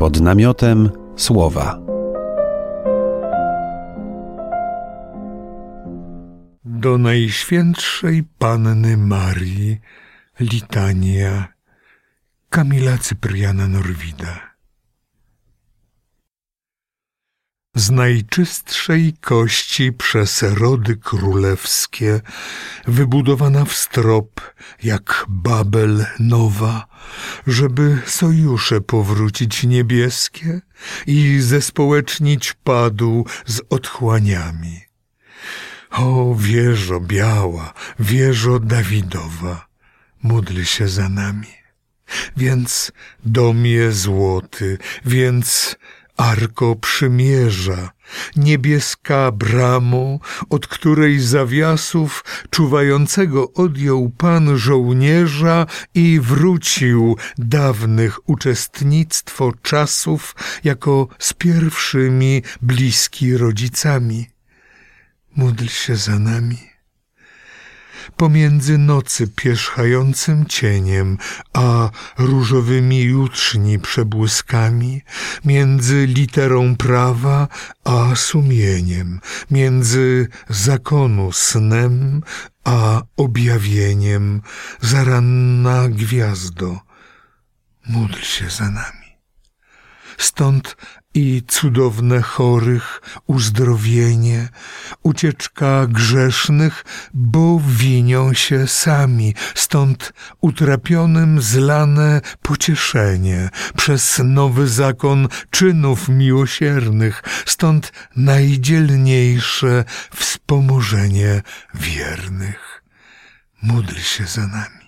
pod namiotem słowa. Do Najświętszej Panny Marii litania Kamila Cypriana Norwida. Z najczystszej kości przez rody królewskie, wybudowana w strop jak Babel nowa, żeby sojusze powrócić niebieskie i zespołecznić padu z otchłaniami. O wieżo biała, wieżo Dawidowa, módl się za nami. Więc domie złoty, więc Arko przymierza, niebieska bramo, od której zawiasów czuwającego odjął pan żołnierza i wrócił dawnych uczestnictwo czasów jako z pierwszymi bliski rodzicami. Módl się za nami pomiędzy nocy pierzchającym cieniem, a różowymi jutrzni przebłyskami, między literą prawa a sumieniem, między zakonu snem a objawieniem, zaranna gwiazdo, módl się za nami. Stąd i cudowne chorych uzdrowienie, ucieczka grzesznych, bo winią się sami, stąd utrapionym zlane pocieszenie przez nowy zakon czynów miłosiernych, stąd najdzielniejsze wspomożenie wiernych. Módl się za nami.